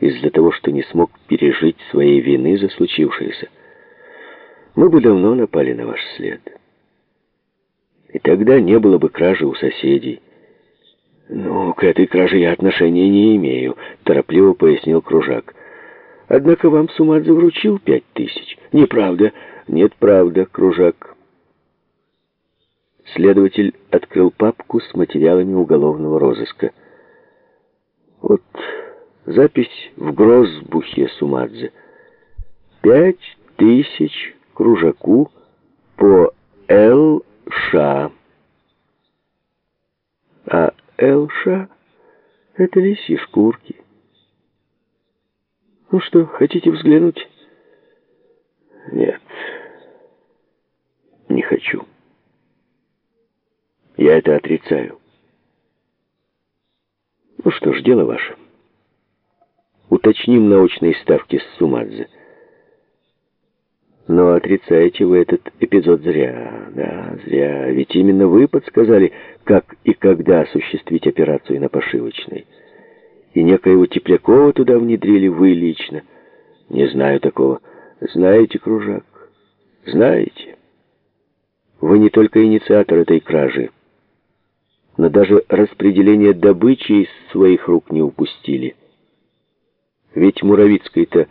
из-за того, что не смог пережить своей вины за случившееся, мы бы давно напали на ваш след. И тогда не было бы кражи у соседей. «Ну, к этой краже я отношения не имею», — торопливо пояснил Кружак. «Однако вам Сумадзе вручил пять тысяч». «Неправда». «Нет, правда, Кружак». Следователь открыл папку с материалами уголовного розыска. Запись в Грозбухе Сумадзе. Пять тысяч кружаку по Л.Ш. А Л.Ш. это лисьи шкурки. Ну что, хотите взглянуть? Нет, не хочу. Я это отрицаю. Ну что ж, дело ваше. Уточним научные ставки с Сумадзе. Но отрицаете вы этот эпизод зря. Да, зря. Ведь именно вы подсказали, как и когда осуществить операцию на пошивочной. И некоего Теплякова туда внедрили вы лично. Не знаю такого. Знаете, кружак? Знаете. Вы не только инициатор этой кражи, но даже распределение добычи из своих рук не упустили. Ведь Муравицкой-то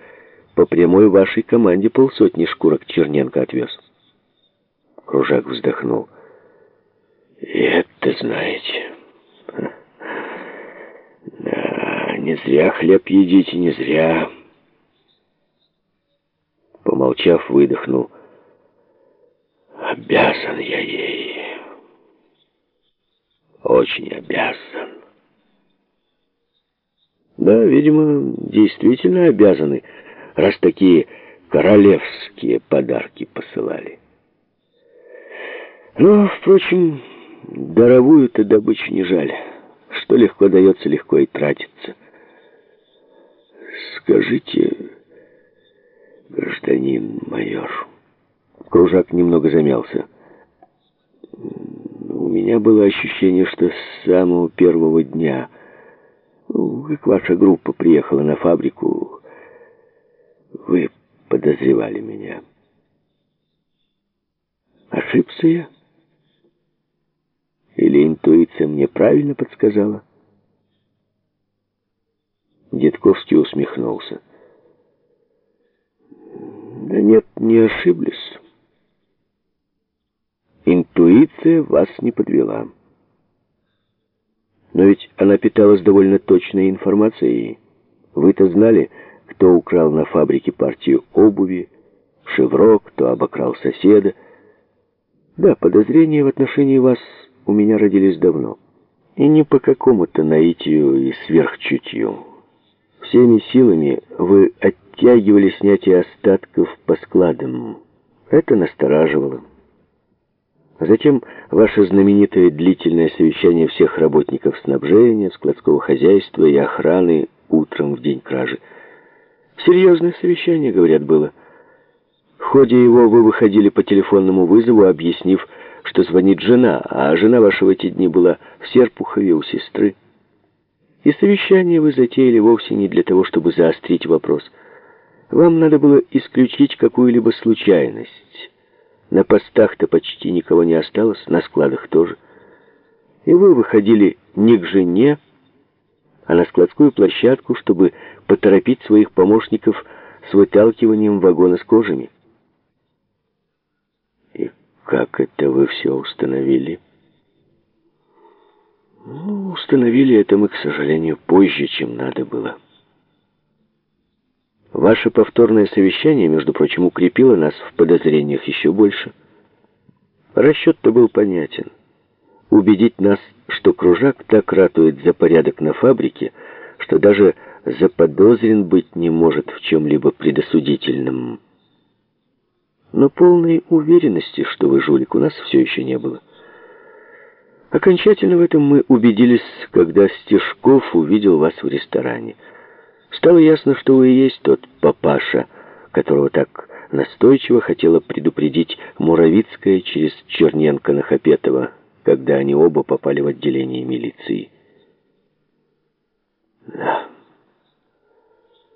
по прямой вашей команде полсотни шкурок Черненко отвез. Кружак вздохнул. И это знаете. Да, не зря хлеб едите, не зря. Помолчав, выдохнул. Обязан я ей. Очень обязан. Да, видимо, действительно обязаны, раз такие королевские подарки посылали. Но, впрочем, даровую-то добычу не жаль. Что легко дается, легко и тратится. Скажите, гражданин майор... Кружак немного замялся меня было ощущение, что с самого первого дня, как ваша группа приехала на фабрику, вы подозревали меня. Ошибся я? Или интуиция мне правильно подсказала? Дедковский усмехнулся. Да нет, не ошиблись. Интуиция вас не подвела. Но ведь она питалась довольно точной информацией. Вы-то знали, кто украл на фабрике партию обуви, шевро, кто обокрал соседа. Да, подозрения в отношении вас у меня родились давно. И не по какому-то наитию и сверхчутью. Всеми силами вы оттягивали снятие остатков по складам. Это настораживало. Затем ваше знаменитое длительное совещание всех работников снабжения, складского хозяйства и охраны утром в день кражи. Серьезное совещание, говорят, было. В ходе его вы выходили по телефонному вызову, объяснив, что звонит жена, а жена ваша в эти дни была в Серпухове у сестры. И совещание вы затеяли вовсе не для того, чтобы заострить вопрос. Вам надо было исключить какую-либо случайность на постах-то почти никого не осталось, на складах тоже. И вы выходили не к жене, а на складскую площадку, чтобы поторопить своих помощников с выталкиванием вагона с кожами. И как это вы все установили? Ну, установили это мы, к сожалению, позже, чем надо было. Ваше повторное совещание, между прочим, укрепило нас в подозрениях еще больше. Расчет-то был понятен. Убедить нас, что кружак так ратует за порядок на фабрике, что даже заподозрен быть не может в чем-либо предосудительном. Но полной уверенности, что вы жулик, у нас все еще не было. Окончательно в этом мы убедились, когда Стежков увидел вас в ресторане. Стало ясно, что вы и есть тот папаша, которого так настойчиво хотела предупредить Муравицкая через Черненко-Нахапетова, когда они оба попали в отделение милиции. Да.